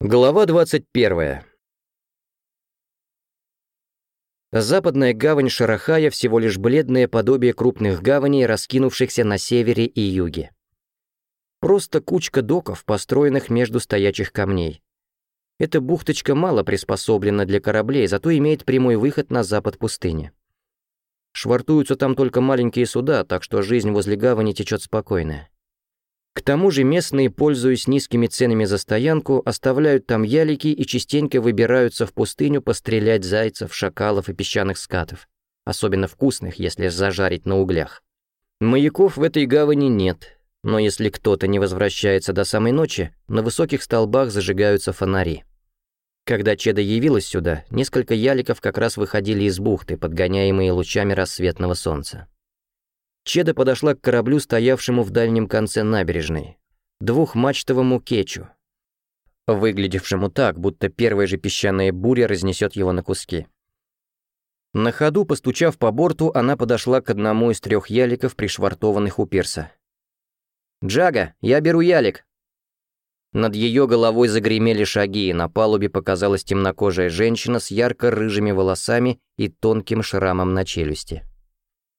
Глава 21. Западная гавань Шарахая всего лишь бледное подобие крупных гаваней, раскинувшихся на севере и юге. Просто кучка доков, построенных между стоячих камней. Эта бухточка мало приспособлена для кораблей, зато имеет прямой выход на запад пустыни. Швартуются там только маленькие суда, так что жизнь возле гавани течет спокойная. К тому же местные, пользуясь низкими ценами за стоянку, оставляют там ялики и частенько выбираются в пустыню пострелять зайцев, шакалов и песчаных скатов, особенно вкусных, если зажарить на углях. Маяков в этой гавани нет, но если кто-то не возвращается до самой ночи, на высоких столбах зажигаются фонари. Когда Чеда явилась сюда, несколько яликов как раз выходили из бухты, подгоняемые лучами рассветного солнца. Чеда подошла к кораблю, стоявшему в дальнем конце набережной, двухмачтовому кечу, выглядевшему так, будто первая же песчаная буря разнесет его на куски. На ходу, постучав по борту, она подошла к одному из трех яликов, пришвартованных у пирса. «Джага, я беру ялик!» Над ее головой загремели шаги, и на палубе показалась темнокожая женщина с ярко-рыжими волосами и тонким шрамом на челюсти.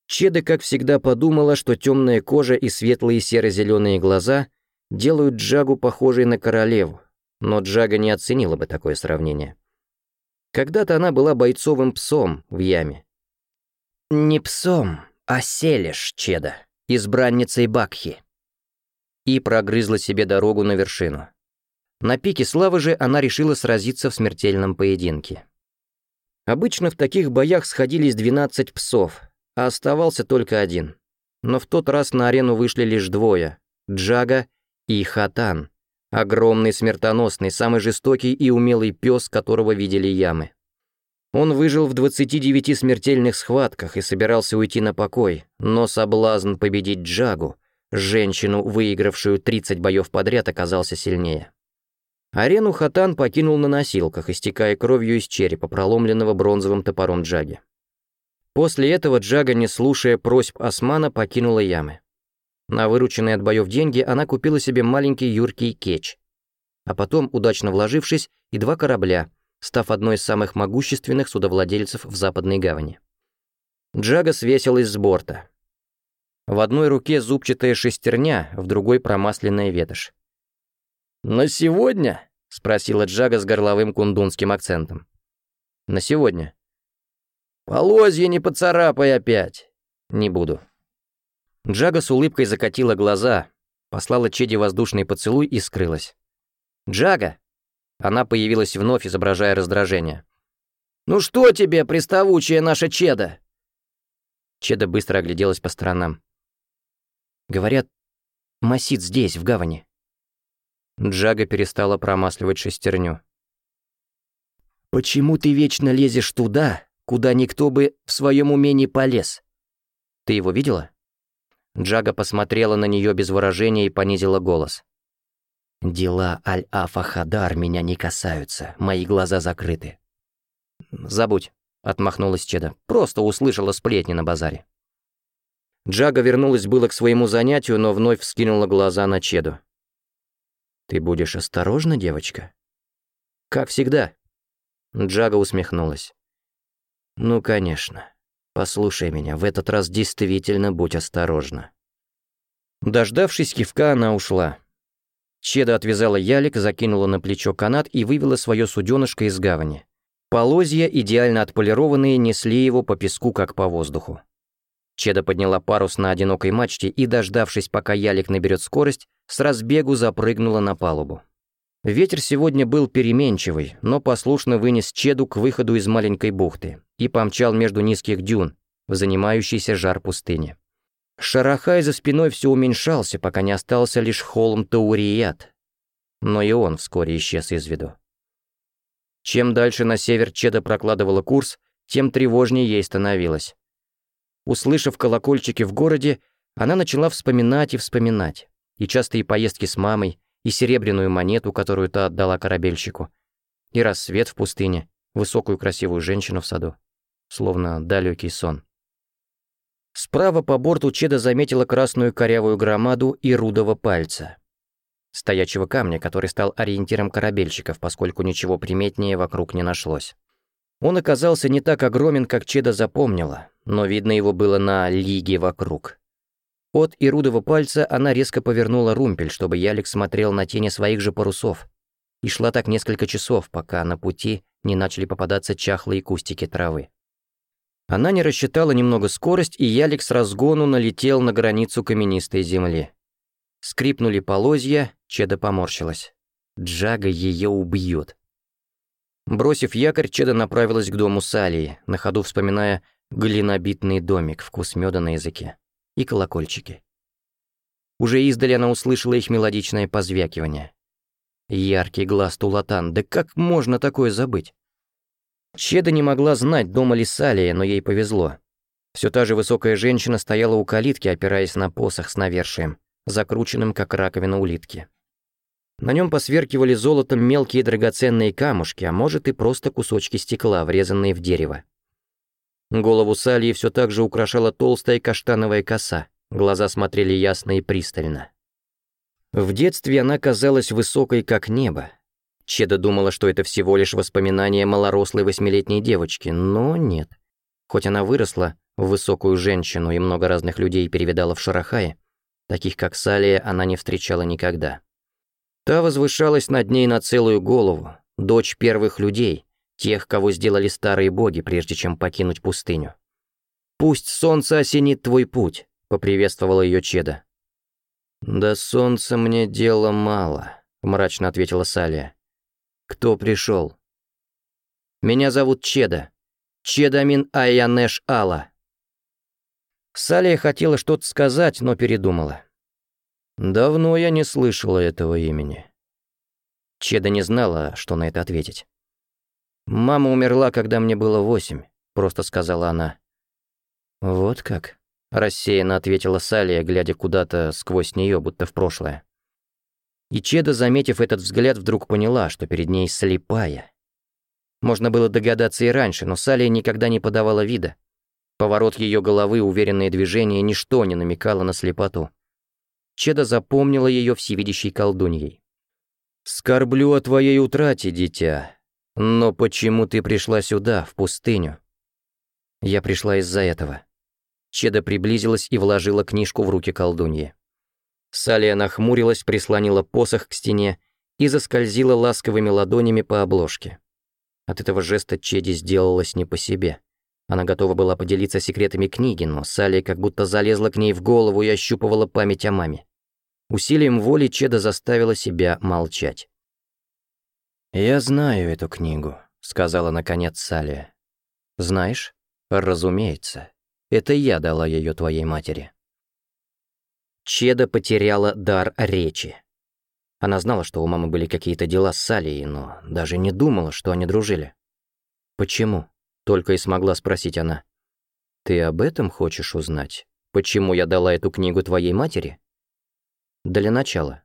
Чеда, как всегда, подумала, что темная кожа и светлые серо-зеленые глаза делают Джагу похожей на королеву, но Джага не оценила бы такое сравнение. Когда-то она была бойцовым псом в яме. «Не псом, а селишь, Чеда, избранницей Бакхи». И прогрызла себе дорогу на вершину. На пике славы же она решила сразиться в смертельном поединке. Обычно в таких боях сходились 12 псов — а оставался только один. Но в тот раз на арену вышли лишь двое – Джага и Хатан. Огромный, смертоносный, самый жестокий и умелый пес, которого видели ямы. Он выжил в 29 смертельных схватках и собирался уйти на покой, но соблазн победить Джагу, женщину, выигравшую 30 боев подряд, оказался сильнее. Арену Хатан покинул на носилках, истекая кровью из черепа, проломленного бронзовым топором Джаги. После этого Джага, не слушая просьб Османа, покинула ямы. На вырученные от боев деньги она купила себе маленький юркий кетч. А потом, удачно вложившись, и два корабля, став одной из самых могущественных судовладельцев в Западной гавани. Джага свесилась с борта. В одной руке зубчатая шестерня, в другой промасленная ветошь. «На сегодня?» — спросила Джага с горловым кундунским акцентом. «На сегодня», «Полозья не поцарапай опять!» «Не буду». Джага с улыбкой закатила глаза, послала Чеди воздушный поцелуй и скрылась. «Джага!» Она появилась вновь, изображая раздражение. «Ну что тебе, приставучая наша Чеда?» Чеда быстро огляделась по сторонам. «Говорят, Масид здесь, в гавани». Джага перестала промасливать шестерню. «Почему ты вечно лезешь туда, куда никто бы в своем умении полез. Ты его видела?» Джага посмотрела на нее без выражения и понизила голос. «Дела Аль-Афа Хадар меня не касаются, мои глаза закрыты». «Забудь», — отмахнулась Чеда, — «просто услышала сплетни на базаре». Джага вернулась было к своему занятию, но вновь вскинула глаза на Чеду. «Ты будешь осторожна, девочка?» «Как всегда», — Джага усмехнулась. «Ну, конечно. Послушай меня, в этот раз действительно будь осторожна». Дождавшись кивка, она ушла. Чеда отвязала ялик, закинула на плечо канат и вывела свое суденышко из гавани. Полозья, идеально отполированные, несли его по песку, как по воздуху. Чеда подняла парус на одинокой мачте и, дождавшись, пока ялик наберет скорость, с разбегу запрыгнула на палубу. Ветер сегодня был переменчивый, но послушно вынес Чеду к выходу из маленькой бухты и помчал между низких дюн, в занимающийся жар пустыни. Шарахай за спиной все уменьшался, пока не остался лишь холм Таурият. Но и он вскоре исчез из виду. Чем дальше на север Чеда прокладывала курс, тем тревожнее ей становилось. Услышав колокольчики в городе, она начала вспоминать и вспоминать. И частые поездки с мамой, и серебряную монету, которую та отдала корабельщику, и рассвет в пустыне, высокую красивую женщину в саду. Словно далекий сон. Справа по борту Чеда заметила красную корявую громаду и рудого пальца. Стоячего камня, который стал ориентиром корабельщиков, поскольку ничего приметнее вокруг не нашлось. Он оказался не так огромен, как Чеда запомнила, но видно его было на лиге вокруг. От Ирудова пальца она резко повернула румпель, чтобы Ялик смотрел на тени своих же парусов. И шла так несколько часов, пока на пути не начали попадаться чахлые кустики травы. Она не рассчитала немного скорость, и Ялик с разгону налетел на границу каменистой земли. Скрипнули полозья, Чеда поморщилась. Джага ее убьет. Бросив якорь, Чеда направилась к дому Салии, на ходу вспоминая глинобитный домик, вкус меда на языке и колокольчики. Уже издали она услышала их мелодичное позвякивание. Яркий глаз Тулатан, да как можно такое забыть? Чеда не могла знать, дома ли Салия, но ей повезло. Всё та же высокая женщина стояла у калитки, опираясь на посох с навершием, закрученным, как раковина улитки. На нём посверкивали золотом мелкие драгоценные камушки, а может и просто кусочки стекла, врезанные в дерево. Голову Сальи все так же украшала толстая каштановая коса, глаза смотрели ясно и пристально. В детстве она казалась высокой, как небо. Чеда думала, что это всего лишь воспоминание малорослой восьмилетней девочки, но нет. Хоть она выросла в высокую женщину и много разных людей перевидала в Шарахае, таких как Салия она не встречала никогда. Та возвышалась над ней на целую голову, дочь первых людей, тех, кого сделали старые боги, прежде чем покинуть пустыню. «Пусть солнце осенит твой путь», — поприветствовала ее Чеда. «Да солнца мне дела мало», — мрачно ответила Салия. «Кто пришел?» «Меня зовут Чеда. Чедамин Айянеш Алла». Салия хотела что-то сказать, но передумала. «Давно я не слышала этого имени». Чеда не знала, что на это ответить. «Мама умерла, когда мне было восемь», — просто сказала она. «Вот как?» — рассеянно ответила Салия, глядя куда-то сквозь нее, будто в прошлое. И Чеда, заметив этот взгляд, вдруг поняла, что перед ней слепая. Можно было догадаться и раньше, но Салия никогда не подавала вида. Поворот ее головы, уверенные движения, ничто не намекало на слепоту. Чеда запомнила ее всевидящей колдуньей. «Скорблю о твоей утрате, дитя», «Но почему ты пришла сюда, в пустыню?» «Я пришла из-за этого». Чеда приблизилась и вложила книжку в руки колдуньи. Салия нахмурилась, прислонила посох к стене и заскользила ласковыми ладонями по обложке. От этого жеста Чеди сделалось не по себе. Она готова была поделиться секретами книги, но Салия как будто залезла к ней в голову и ощупывала память о маме. Усилием воли Чеда заставила себя молчать. «Я знаю эту книгу», — сказала наконец Салли. «Знаешь? Разумеется. Это я дала ее твоей матери». Чеда потеряла дар речи. Она знала, что у мамы были какие-то дела с Салли, но даже не думала, что они дружили. «Почему?» — только и смогла спросить она. «Ты об этом хочешь узнать? Почему я дала эту книгу твоей матери?» «Для начала».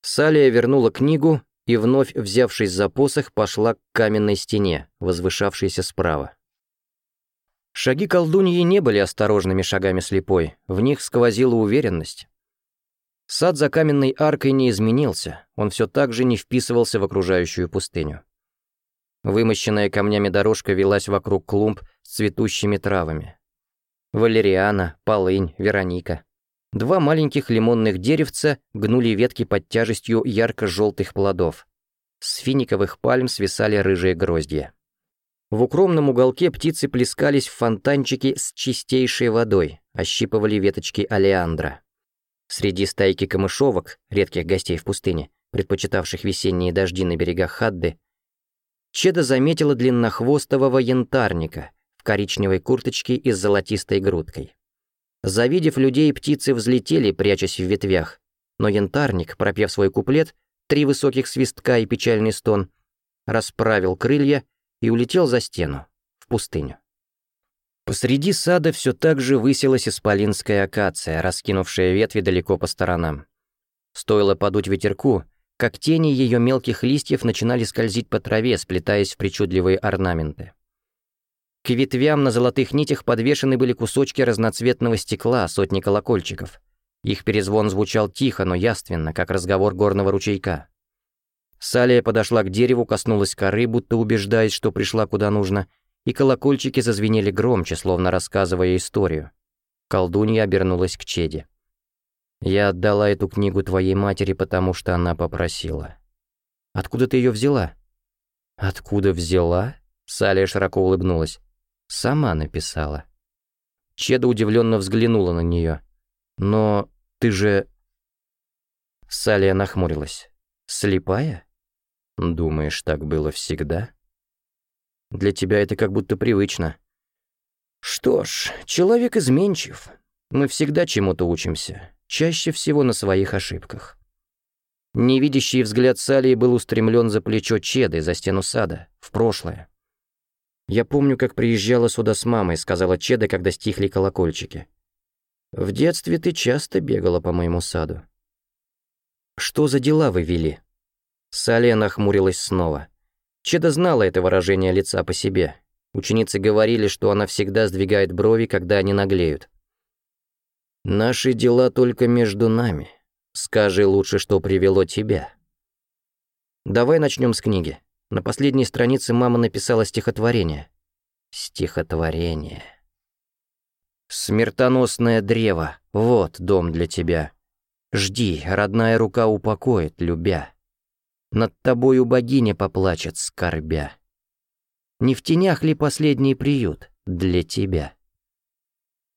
Салия вернула книгу и, вновь взявшись за посох, пошла к каменной стене, возвышавшейся справа. Шаги колдуньи не были осторожными шагами слепой, в них сквозила уверенность. Сад за каменной аркой не изменился, он все так же не вписывался в окружающую пустыню. Вымощенная камнями дорожка велась вокруг клумб с цветущими травами. Валериана, полынь, Вероника. Два маленьких лимонных деревца гнули ветки под тяжестью ярко-желтых плодов. С финиковых пальм свисали рыжие гроздья. В укромном уголке птицы плескались в фонтанчике с чистейшей водой, ощипывали веточки алиандра. Среди стайки камышовок, редких гостей в пустыне, предпочитавших весенние дожди на берегах Хадды, Чеда заметила длиннохвостового янтарника в коричневой курточке и с золотистой грудкой. Завидев людей, птицы взлетели, прячась в ветвях. Но янтарник, пропев свой куплет, три высоких свистка и печальный стон, расправил крылья и улетел за стену, в пустыню. Посреди сада все так же высилась исполинская акация, раскинувшая ветви далеко по сторонам. Стоило подуть ветерку, как тени ее мелких листьев начинали скользить по траве, сплетаясь в причудливые орнаменты. К ветвям на золотых нитях подвешены были кусочки разноцветного стекла, сотни колокольчиков. Их перезвон звучал тихо, но яственно, как разговор горного ручейка. Салия подошла к дереву, коснулась коры, будто убеждаясь, что пришла куда нужно, и колокольчики зазвенели громче, словно рассказывая историю. Колдунья обернулась к Чеде. «Я отдала эту книгу твоей матери, потому что она попросила». «Откуда ты ее взяла?» «Откуда взяла?» Салия широко улыбнулась. Сама написала. Чеда удивленно взглянула на нее. «Но ты же...» Салия нахмурилась. «Слепая? Думаешь, так было всегда?» «Для тебя это как будто привычно». «Что ж, человек изменчив. Мы всегда чему-то учимся, чаще всего на своих ошибках». Невидящий взгляд Салии был устремлен за плечо Чеды, за стену сада, в прошлое. «Я помню, как приезжала сюда с мамой», — сказала Чеда, когда стихли колокольчики. «В детстве ты часто бегала по моему саду». «Что за дела вы вели?» Салия нахмурилась снова. Чеда знала это выражение лица по себе. Ученицы говорили, что она всегда сдвигает брови, когда они наглеют. «Наши дела только между нами. Скажи лучше, что привело тебя». «Давай начнем с книги». На последней странице мама написала стихотворение. Стихотворение. «Смертоносное древо, вот дом для тебя. Жди, родная рука упокоит, любя. Над тобою богиня поплачет, скорбя. Не в тенях ли последний приют для тебя?»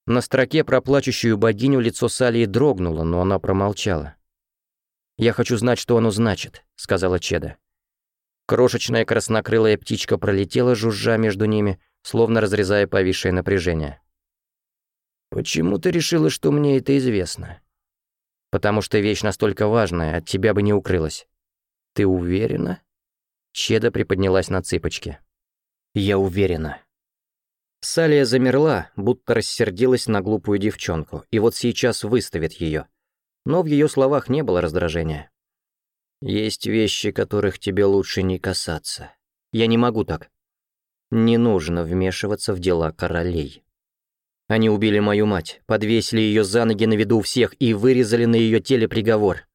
На строке про плачущую богиню лицо Салии дрогнуло, но она промолчала. «Я хочу знать, что оно значит», — сказала Чеда. Крошечная краснокрылая птичка пролетела, жужжа между ними, словно разрезая повисшее напряжение. «Почему ты решила, что мне это известно?» «Потому что вещь настолько важная, от тебя бы не укрылась». «Ты уверена?» Чеда приподнялась на цыпочки. «Я уверена». Салия замерла, будто рассердилась на глупую девчонку, и вот сейчас выставит ее. Но в ее словах не было раздражения. Есть вещи, которых тебе лучше не касаться. Я не могу так. Не нужно вмешиваться в дела королей. Они убили мою мать, подвесили ее за ноги на виду всех и вырезали на ее теле приговор.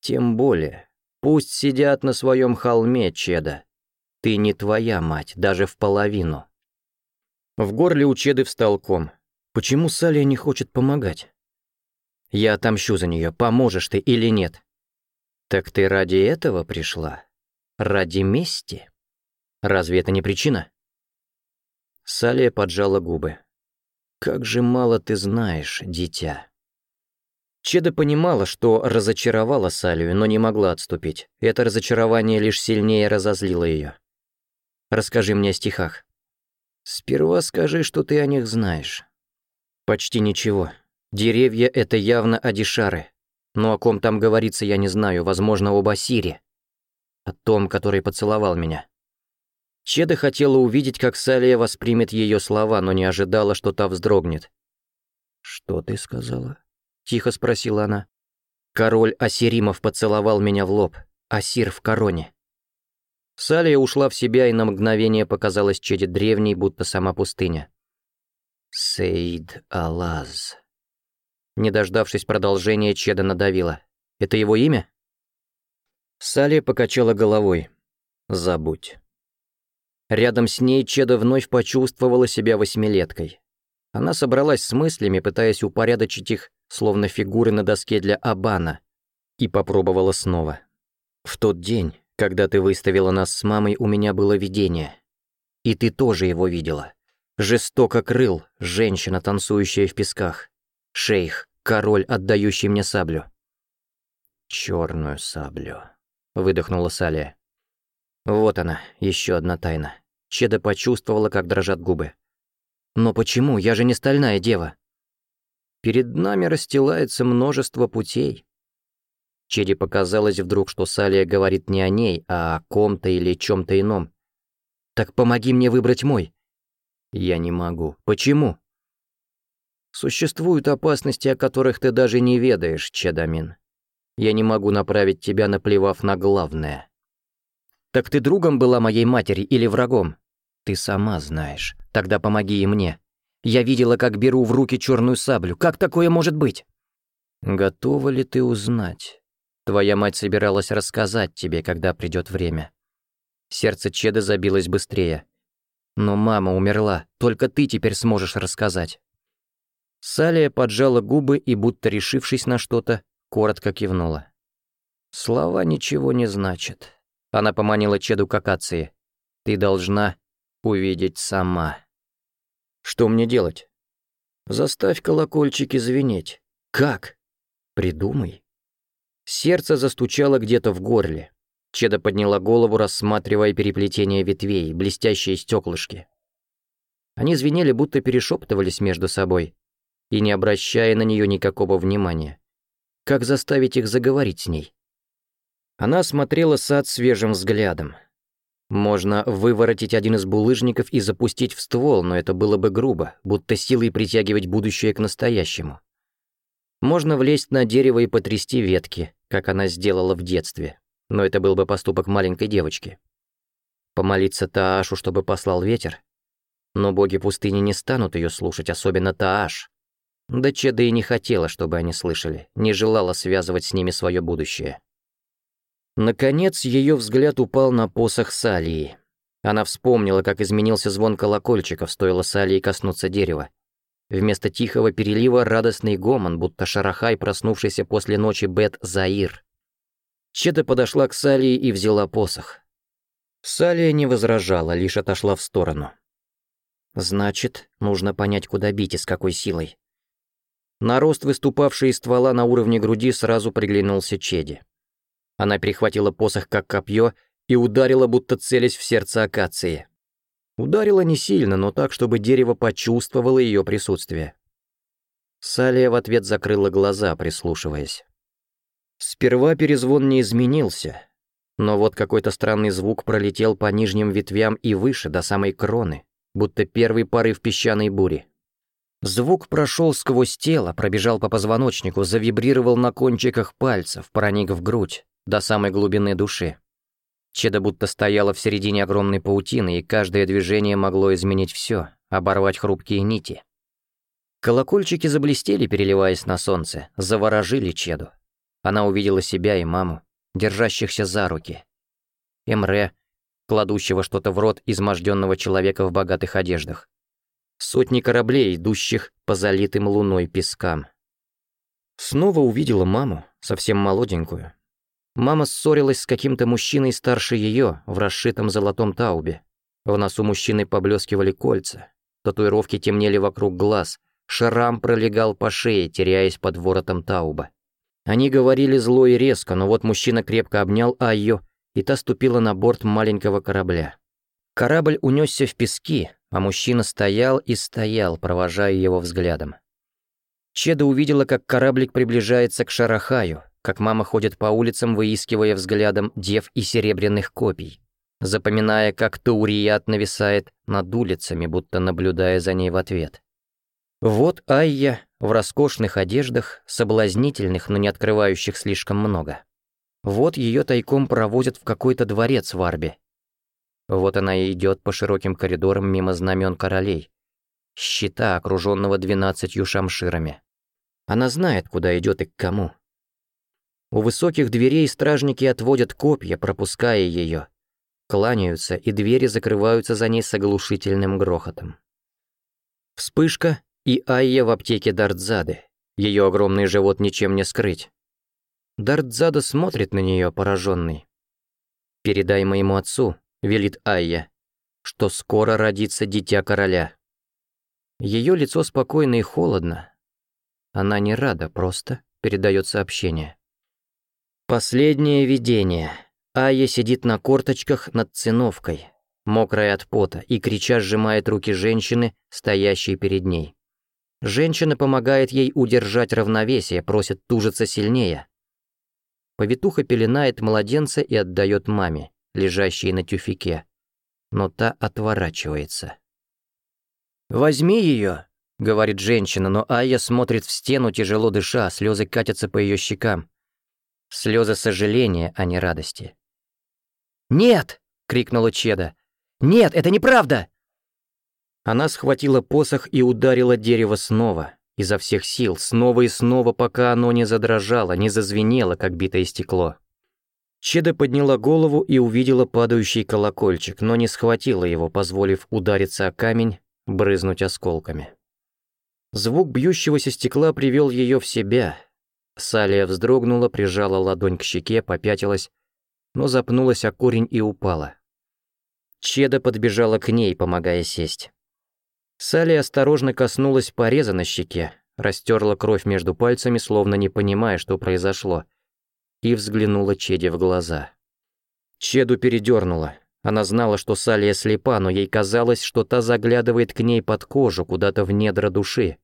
Тем более, пусть сидят на своем холме, Чеда. Ты не твоя мать, даже в половину. В горле у Чеды встал ком. Почему Салия не хочет помогать? Я отомщу за нее, поможешь ты или нет. «Так ты ради этого пришла? Ради мести? Разве это не причина?» Салия поджала губы. «Как же мало ты знаешь, дитя!» Чеда понимала, что разочаровала Салию, но не могла отступить. Это разочарование лишь сильнее разозлило ее. «Расскажи мне о стихах». «Сперва скажи, что ты о них знаешь». «Почти ничего. Деревья — это явно адишары. Но о ком там говорится, я не знаю. Возможно, об Асире. О том, который поцеловал меня. Чеда хотела увидеть, как Салия воспримет ее слова, но не ожидала, что та вздрогнет. «Что ты сказала?» — тихо спросила она. «Король Асиримов поцеловал меня в лоб. Асир в короне». Салия ушла в себя, и на мгновение показалась Чеде древней, будто сама пустыня. «Сейд Алаз», не дождавшись продолжения, Чеда надавила. «Это его имя?» Салли покачала головой. «Забудь». Рядом с ней Чеда вновь почувствовала себя восьмилеткой. Она собралась с мыслями, пытаясь упорядочить их, словно фигуры на доске для Абана, и попробовала снова. «В тот день, когда ты выставила нас с мамой, у меня было видение. И ты тоже его видела. Жестоко крыл, женщина, танцующая в песках. Шейх, король, отдающий мне саблю. Черную саблю, выдохнула Салия. Вот она, еще одна тайна. Чеда почувствовала, как дрожат губы. Но почему? Я же не стальная дева. Перед нами расстилается множество путей. Чеде показалось вдруг, что Салия говорит не о ней, а о ком-то или чем-то ином. «Так помоги мне выбрать мой». «Я не могу». «Почему?» Существуют опасности, о которых ты даже не ведаешь, Чедамин. Я не могу направить тебя, наплевав на главное. Так ты другом была моей матери или врагом? Ты сама знаешь. Тогда помоги и мне. Я видела, как беру в руки черную саблю. Как такое может быть? Готова ли ты узнать? Твоя мать собиралась рассказать тебе, когда придет время. Сердце Чеда забилось быстрее. Но мама умерла, только ты теперь сможешь рассказать. Салия поджала губы и, будто решившись на что-то, коротко кивнула. «Слова ничего не значат». Она поманила Чеду к акации. «Ты должна увидеть сама». «Что мне делать?» «Заставь колокольчики звенеть». «Как?» «Придумай». Сердце застучало где-то в горле. Чеда подняла голову, рассматривая переплетение ветвей, блестящие стеклышки. Они звенели, будто перешептывались между собой и не обращая на нее никакого внимания. Как заставить их заговорить с ней? Она смотрела сад свежим взглядом. Можно выворотить один из булыжников и запустить в ствол, но это было бы грубо, будто силой притягивать будущее к настоящему. Можно влезть на дерево и потрясти ветки, как она сделала в детстве, но это был бы поступок маленькой девочки. Помолиться Таашу, чтобы послал ветер? Но боги пустыни не станут ее слушать, особенно Тааш, да Чеда и не хотела, чтобы они слышали, не желала связывать с ними свое будущее. Наконец, ее взгляд упал на посох Салии. Она вспомнила, как изменился звон колокольчиков, стоило Салии коснуться дерева. Вместо тихого перелива радостный гомон, будто шарахай, проснувшийся после ночи Бет Заир. Чеда подошла к Салии и взяла посох. Салия не возражала, лишь отошла в сторону. «Значит, нужно понять, куда бить и с какой силой. На рост выступавшей из ствола на уровне груди сразу приглянулся Чеди. Она перехватила посох как копье и ударила, будто целясь в сердце акации. Ударила не сильно, но так, чтобы дерево почувствовало ее присутствие. Салия в ответ закрыла глаза, прислушиваясь. Сперва перезвон не изменился, но вот какой-то странный звук пролетел по нижним ветвям и выше, до самой кроны, будто первый порыв песчаной бури. Звук прошел сквозь тело, пробежал по позвоночнику, завибрировал на кончиках пальцев, проник в грудь, до самой глубины души. Чеда будто стояла в середине огромной паутины, и каждое движение могло изменить все, оборвать хрупкие нити. Колокольчики заблестели, переливаясь на солнце, заворожили Чеду. Она увидела себя и маму, держащихся за руки. Эмре, кладущего что-то в рот изможденного человека в богатых одеждах сотни кораблей, идущих по залитым луной пескам. Снова увидела маму, совсем молоденькую. Мама ссорилась с каким-то мужчиной старше ее в расшитом золотом таубе. В носу мужчины поблескивали кольца, татуировки темнели вокруг глаз, шрам пролегал по шее, теряясь под воротом тауба. Они говорили зло и резко, но вот мужчина крепко обнял Айо, и та ступила на борт маленького корабля. Корабль унесся в пески, а мужчина стоял и стоял, провожая его взглядом. Чеда увидела, как кораблик приближается к Шарахаю, как мама ходит по улицам, выискивая взглядом дев и серебряных копий, запоминая, как Таурият нависает над улицами, будто наблюдая за ней в ответ. Вот Айя в роскошных одеждах, соблазнительных, но не открывающих слишком много. Вот ее тайком проводят в какой-то дворец в Арбе, вот она и идет по широким коридорам мимо знамен королей, щита, окруженного двенадцатью шамширами. Она знает, куда идет и к кому. У высоких дверей стражники отводят копья, пропуская ее, кланяются, и двери закрываются за ней с оглушительным грохотом. Вспышка, и Айя в аптеке Дартзады. Ее огромный живот ничем не скрыть. Дартзада смотрит на нее, пораженный. «Передай моему отцу, — велит Айя, — что скоро родится дитя короля. Ее лицо спокойно и холодно. Она не рада, просто передает сообщение. Последнее видение. Айя сидит на корточках над циновкой, мокрая от пота, и крича сжимает руки женщины, стоящей перед ней. Женщина помогает ей удержать равновесие, просит тужиться сильнее. Повитуха пеленает младенца и отдает маме лежащей на тюфике, но та отворачивается. «Возьми ее, говорит женщина, но Айя смотрит в стену, тяжело дыша, а слезы катятся по ее щекам. Слезы сожаления, а не радости. «Нет!» — крикнула Чеда. «Нет, это неправда!» Она схватила посох и ударила дерево снова, изо всех сил, снова и снова, пока оно не задрожало, не зазвенело, как битое стекло. Чеда подняла голову и увидела падающий колокольчик, но не схватила его, позволив удариться о камень, брызнуть осколками. Звук бьющегося стекла привел ее в себя. Салия вздрогнула, прижала ладонь к щеке, попятилась, но запнулась о корень и упала. Чеда подбежала к ней, помогая сесть. Салия осторожно коснулась пореза на щеке, растерла кровь между пальцами, словно не понимая, что произошло — и взглянула Чеде в глаза. Чеду передернула. Она знала, что Салия слепа, но ей казалось, что та заглядывает к ней под кожу, куда-то в недра души.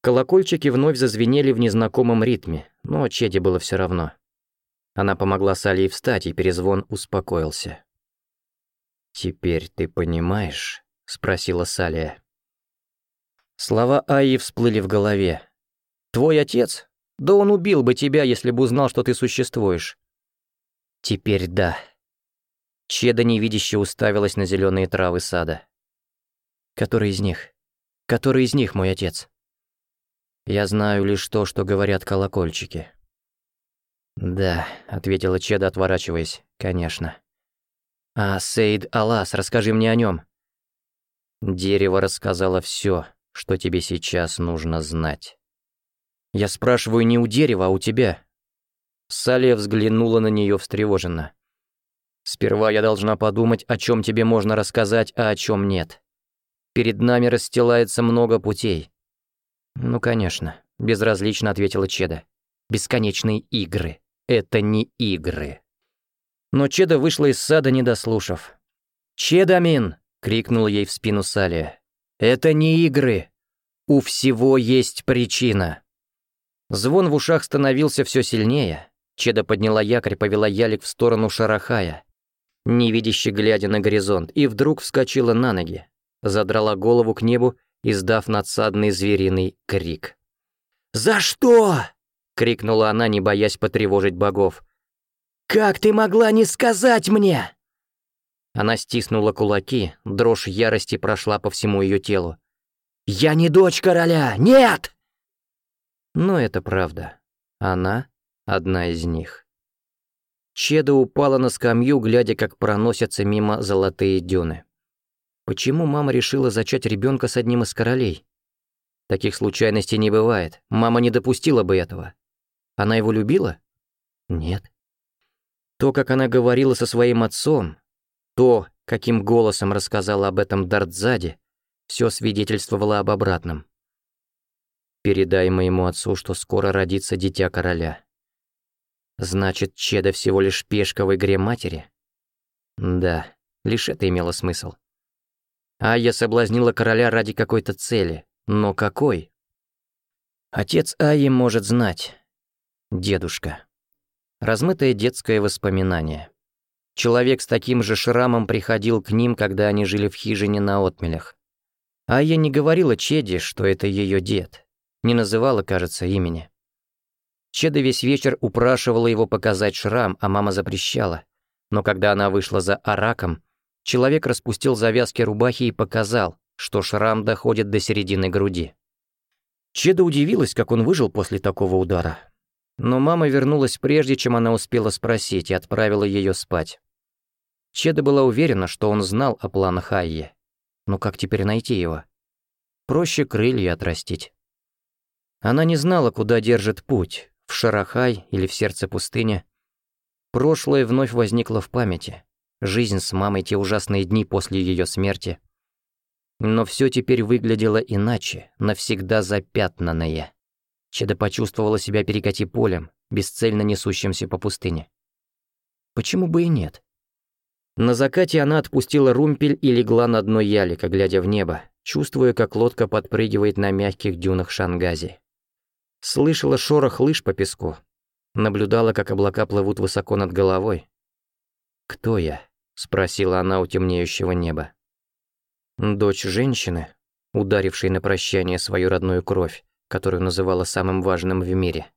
Колокольчики вновь зазвенели в незнакомом ритме, но Чеде было все равно. Она помогла Салии встать, и перезвон успокоился. «Теперь ты понимаешь?» — спросила Салия. Слова Аи всплыли в голове. «Твой отец? Да он убил бы тебя, если бы узнал, что ты существуешь. Теперь да. Чеда невидяще уставилась на зеленые травы сада. Который из них? Который из них, мой отец? Я знаю лишь то, что говорят колокольчики. Да, ответила Чеда, отворачиваясь, конечно. А Сейд Алас, расскажи мне о нем. Дерево рассказало все, что тебе сейчас нужно знать. Я спрашиваю не у дерева, а у тебя. Салия взглянула на нее встревоженно. Сперва я должна подумать, о чем тебе можно рассказать, а о чем нет. Перед нами расстилается много путей. Ну, конечно, безразлично ответила Чеда. Бесконечные игры. Это не игры. Но Чеда вышла из сада, не дослушав. «Чедамин!» — крикнул ей в спину Салия. «Это не игры. У всего есть причина». Звон в ушах становился все сильнее. Чеда подняла якорь, повела ялик в сторону Шарахая, невидяще глядя на горизонт, и вдруг вскочила на ноги, задрала голову к небу, издав надсадный звериный крик. «За что?» — крикнула она, не боясь потревожить богов. «Как ты могла не сказать мне?» Она стиснула кулаки, дрожь ярости прошла по всему ее телу. «Я не дочь короля! Нет!» Но это правда. Она — одна из них. Чеда упала на скамью, глядя, как проносятся мимо золотые дюны. Почему мама решила зачать ребенка с одним из королей? Таких случайностей не бывает. Мама не допустила бы этого. Она его любила? Нет. То, как она говорила со своим отцом, то, каким голосом рассказала об этом Дартзаде, все свидетельствовало об обратном. Передай моему отцу, что скоро родится дитя короля. Значит, Чеда всего лишь пешка в игре матери? Да, лишь это имело смысл. А я соблазнила короля ради какой-то цели. Но какой? Отец Аи может знать. Дедушка. Размытое детское воспоминание. Человек с таким же шрамом приходил к ним, когда они жили в хижине на отмелях. Айя не говорила Чеде, что это ее дед не называла, кажется, имени. Чеда весь вечер упрашивала его показать шрам, а мама запрещала. Но когда она вышла за араком, человек распустил завязки рубахи и показал, что шрам доходит до середины груди. Чеда удивилась, как он выжил после такого удара. Но мама вернулась прежде, чем она успела спросить, и отправила ее спать. Чеда была уверена, что он знал о планах Айи. Но как теперь найти его? Проще крылья отрастить. Она не знала, куда держит путь, в Шарахай или в сердце пустыни. Прошлое вновь возникло в памяти. Жизнь с мамой те ужасные дни после ее смерти. Но все теперь выглядело иначе, навсегда запятнанное. Чеда почувствовала себя перекати полем, бесцельно несущимся по пустыне. Почему бы и нет? На закате она отпустила румпель и легла на дно ялика, глядя в небо, чувствуя, как лодка подпрыгивает на мягких дюнах Шангази. Слышала шорох лыж по песку. Наблюдала, как облака плывут высоко над головой. «Кто я?» — спросила она у темнеющего неба. Дочь женщины, ударившей на прощание свою родную кровь, которую называла самым важным в мире.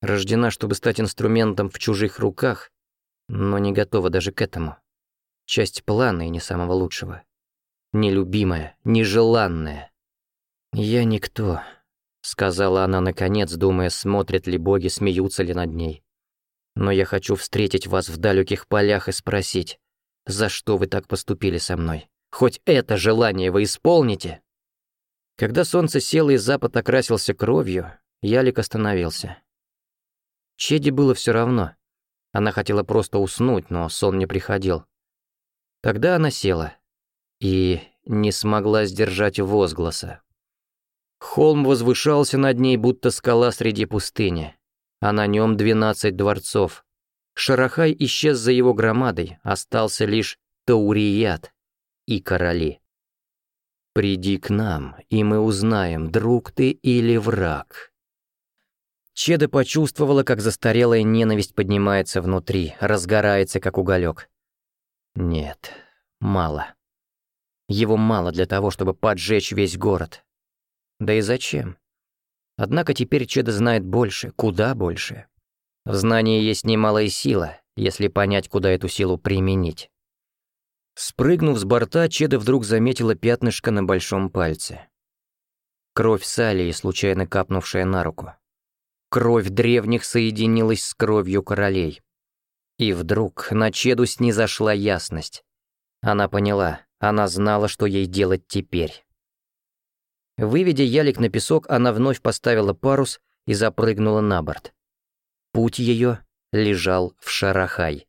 Рождена, чтобы стать инструментом в чужих руках, но не готова даже к этому. Часть плана и не самого лучшего. Нелюбимая, нежеланная. Я никто сказала она наконец, думая, смотрят ли боги, смеются ли над ней. Но я хочу встретить вас в далеких полях и спросить, за что вы так поступили со мной? Хоть это желание вы исполните? Когда солнце село и запад окрасился кровью, Ялик остановился. Чеди было все равно. Она хотела просто уснуть, но сон не приходил. Тогда она села и не смогла сдержать возгласа, Холм возвышался над ней, будто скала среди пустыни, а на нем двенадцать дворцов. Шарахай исчез за его громадой, остался лишь Таурияд и короли. «Приди к нам, и мы узнаем, друг ты или враг». Чеда почувствовала, как застарелая ненависть поднимается внутри, разгорается, как уголек. Нет, мало. Его мало для того, чтобы поджечь весь город, да и зачем? Однако теперь Чеда знает больше, куда больше. В знании есть немалая сила, если понять, куда эту силу применить. Спрыгнув с борта, Чеда вдруг заметила пятнышко на большом пальце. Кровь Салии, случайно капнувшая на руку. Кровь древних соединилась с кровью королей. И вдруг на Чеду снизошла ясность. Она поняла, она знала, что ей делать теперь. Выведя ялик на песок, она вновь поставила парус и запрыгнула на борт. Путь ее лежал в Шарахай.